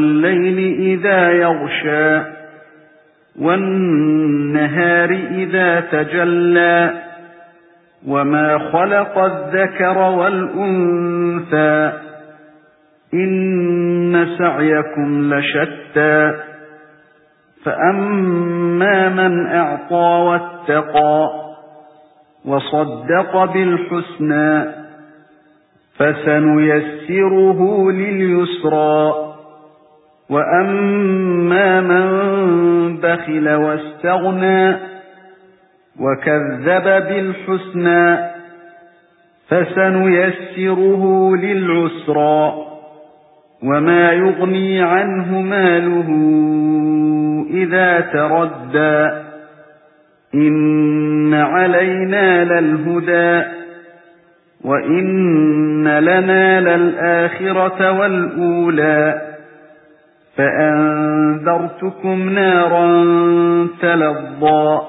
والليل إذا يغشى والنهار إذا تجلى وما خلق الذكر والأنثى إن سعيكم لشتى فأما من أعطى واتقى وصدق بالحسنى فسنيسره لليسرى وأما من بخل واستغنى وكذب بالحسنى فسنيسره للعسرى وما يغني عنه ماله إذا تردى إن علينا للهدى وإن لنا للآخرة والأولى فأنذرتكم نارا تلظى